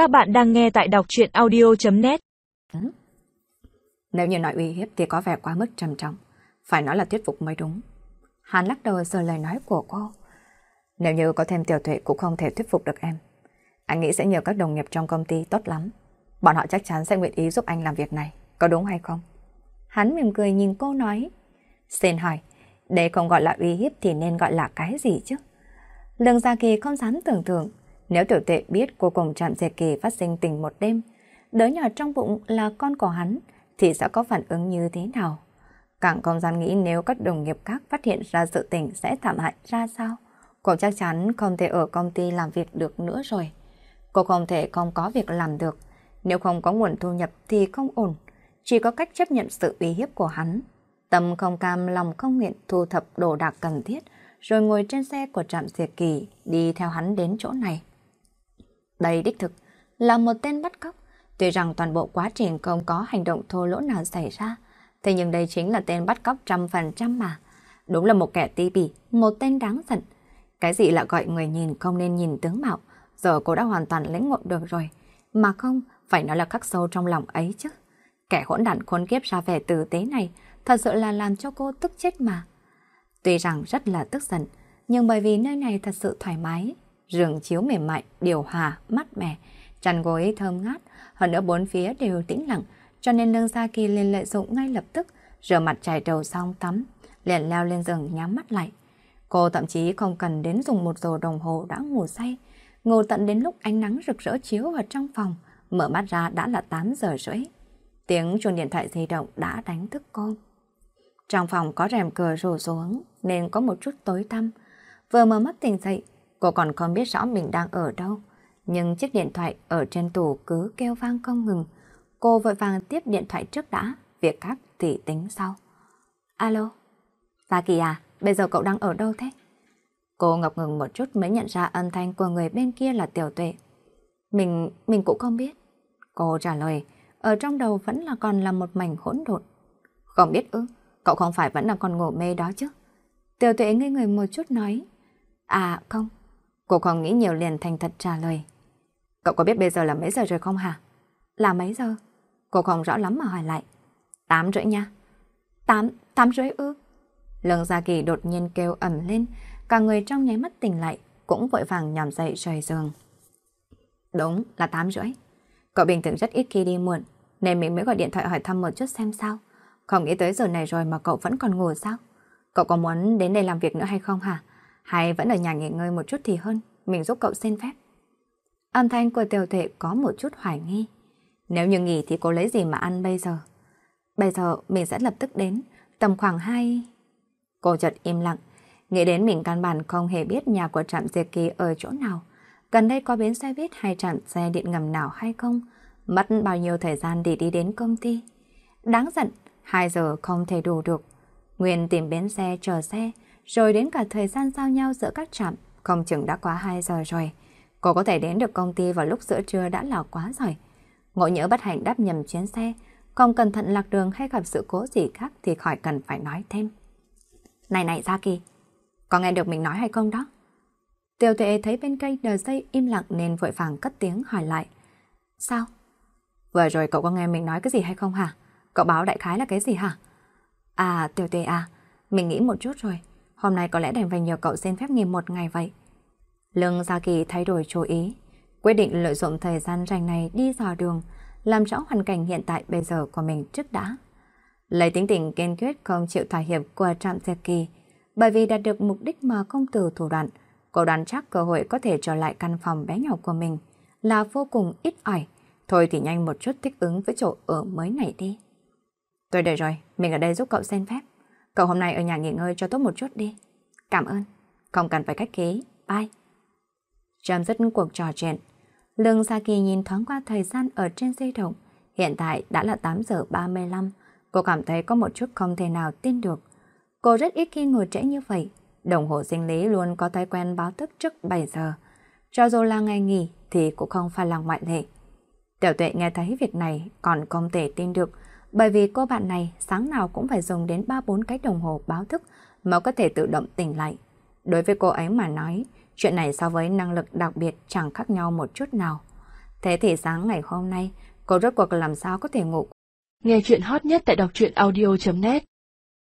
Các bạn đang nghe tại đọc chuyện audio.net Nếu như nói uy hiếp thì có vẻ quá mức trầm trọng. Phải nói là thuyết phục mới đúng. Hắn lắc đầu giờ lời nói của cô. Nếu như có thêm tiểu tuệ cũng không thể thuyết phục được em. Anh nghĩ sẽ nhờ các đồng nghiệp trong công ty tốt lắm. Bọn họ chắc chắn sẽ nguyện ý giúp anh làm việc này. Có đúng hay không? Hắn mỉm cười nhìn cô nói. Xin hỏi, đây không gọi là uy hiếp thì nên gọi là cái gì chứ? Lương Gia Kỳ không dám tưởng tượng, nếu tiểu tệ biết cô cùng Trạm Diệt Kỳ phát sinh tình một đêm, đứa nhỏ trong bụng là con của hắn, thì sẽ có phản ứng như thế nào? Càng không dám nghĩ nếu các đồng nghiệp khác phát hiện ra sự tình sẽ thảm hại ra sao. Cô chắc chắn không thể ở công ty làm việc được nữa rồi. Cô không thể không có việc làm được. Nếu không có nguồn thu nhập thì không ổn. Chỉ có cách chấp nhận sự uy hiếp của hắn. Tâm không cam lòng không nguyện thu thập đồ đạc cần thiết, rồi ngồi trên xe của trạm diệt kỳ đi theo hắn đến chỗ này. Đây đích thực là một tên bắt cóc. Tuy rằng toàn bộ quá trình không có hành động thô lỗ nào xảy ra, thế nhưng đây chính là tên bắt cóc trăm phần trăm mà. Đúng là một kẻ ti bỉ, một tên đáng giận. Cái gì là gọi người nhìn không nên nhìn tướng mạo, giờ cô đã hoàn toàn lĩnh ngộ được rồi. Mà không, phải nói là khắc sâu trong lòng ấy chứ. Kẻ hỗn đản khốn kiếp ra vẻ tử tế này, thật sự là làm cho cô tức chết mà. Tuy rằng rất là tức giận, nhưng bởi vì nơi này thật sự thoải mái, giường chiếu mềm mại, điều hòa, mát mẻ, chăn gối thơm ngát, hơn nữa bốn phía đều tĩnh lặng, cho nên Lương Gia Kỳ liền lợi dụng ngay lập tức, rửa mặt chải đầu xong tắm, liền leo lên giường nhắm mắt lại. Cô thậm chí không cần đến dùng một giờ đồng hồ đã ngủ say, ngủ tận đến lúc ánh nắng rực rỡ chiếu vào trong phòng, mở mắt ra đã là 8 giờ rưỡi. Tiếng chuông điện thoại di động đã đánh thức cô. Trong phòng có rèm cửa rủ xuống nên có một chút tối tăm. Vừa mở mắt tỉnh dậy, cô còn không biết rõ mình đang ở đâu. Nhưng chiếc điện thoại ở trên tủ cứ kêu vang không ngừng. Cô vội vàng tiếp điện thoại trước đã, việc khác thì tính sau. Alo? Gia Kỳ à, bây giờ cậu đang ở đâu thế? Cô ngập ngừng một chút mới nhận ra âm thanh của người bên kia là tiểu tuệ. Mình, mình cũng không biết. Cô trả lời, ở trong đầu vẫn là còn là một mảnh hỗn độn. Không biết ư, cậu không phải vẫn là còn ngủ mê đó chứ? Tiểu tuệ ngây người một chút nói. À không, cô không nghĩ nhiều liền thành thật trả lời. Cậu có biết bây giờ là mấy giờ rồi không hả? Là mấy giờ? Cô không rõ lắm mà hỏi lại. Tám rưỡi nha. Tám, tám rưỡi ư? Lương Gia Kỳ đột nhiên kêu ẩm lên, cả người trong nháy mắt tỉnh lại, cũng vội vàng nhòm dậy rời giường. Đúng, là tám rưỡi. Cậu bình thường rất ít khi đi muộn, nên mình mới gọi điện thoại hỏi thăm một chút xem sao. Không nghĩ tới giờ này rồi mà cậu vẫn còn ngủ sao? Cậu có muốn đến đây làm việc nữa hay không hả? Hay vẫn ở nhà nghỉ ngơi một chút thì hơn, mình giúp cậu xin phép. Âm thanh của tiểu tuệ có một chút hoài nghi. Nếu như nghỉ thì cô lấy gì mà ăn bây giờ? Bây giờ mình sẽ lập tức đến, tầm khoảng 2... Cô chợt im lặng, nghĩ đến mình căn bản không hề biết nhà của trạm diệt kỳ ở chỗ nào. Gần đây có bến xe buýt hay trạm xe điện ngầm nào hay không? Mất bao nhiêu thời gian để đi đến công ty? Đáng giận, 2 giờ không thể đủ được. Nguyên tìm bến xe chờ xe, rồi đến cả thời gian giao nhau giữa các trạm, không chừng đã quá 2 giờ rồi. Cô có thể đến được công ty vào lúc giữa trưa đã là quá rồi. Ngộ nhỡ bất hạnh đáp nhầm chuyến xe, không cẩn thận lạc đường hay gặp sự cố gì khác thì khỏi cần phải nói thêm. Này này Gia Kỳ, có nghe được mình nói hay không đó? Tiểu tuệ thấy bên cây đờ dây im lặng nên vội vàng cất tiếng hỏi lại. Sao? Vừa rồi cậu có nghe mình nói cái gì hay không hả? Cậu báo đại khái là cái gì hả? À, tiểu tuệ à, mình nghĩ một chút rồi. Hôm nay có lẽ đành phải nhờ cậu xin phép nghỉ một ngày vậy. Lương Gia Kỳ thay đổi chủ ý, quyết định lợi dụng thời gian rảnh này đi dò đường, làm rõ hoàn cảnh hiện tại bây giờ của mình trước đã. Lấy tính tình kiên quyết không chịu thỏa hiệp của Trạm Gia Kỳ, bởi vì đạt được mục đích mà không từ thủ đoạn, cô đoán chắc cơ hội có thể trở lại căn phòng bé nhỏ của mình là vô cùng ít ỏi. Thôi thì nhanh một chút thích ứng với chỗ ở mới này đi. Tôi đợi rồi, mình ở đây giúp cậu xin phép. Cậu hôm nay ở nhà nghỉ ngơi cho tốt một chút đi. Cảm ơn. Không cần phải cách ký. Bye. Chấm dứt cuộc trò chuyện. Lương Sa Kỳ nhìn thoáng qua thời gian ở trên di động. Hiện tại đã là 8 giờ 35. Cô cảm thấy có một chút không thể nào tin được. Cô rất ít khi ngồi trễ như vậy. Đồng hồ sinh lý luôn có thói quen báo thức trước 7 giờ. Cho dù là ngày nghỉ thì cũng không phải là ngoại lệ. Tiểu tuệ nghe thấy việc này còn không thể tin được bởi vì cô bạn này sáng nào cũng phải dùng đến 3-4 cái đồng hồ báo thức mới có thể tự động tỉnh lại. Đối với cô ấy mà nói, chuyện này so với năng lực đặc biệt chẳng khác nhau một chút nào. Thế thì sáng ngày hôm nay, cô rốt cuộc làm sao có thể ngủ. Nghe chuyện hot nhất tại đọc truyện audio.net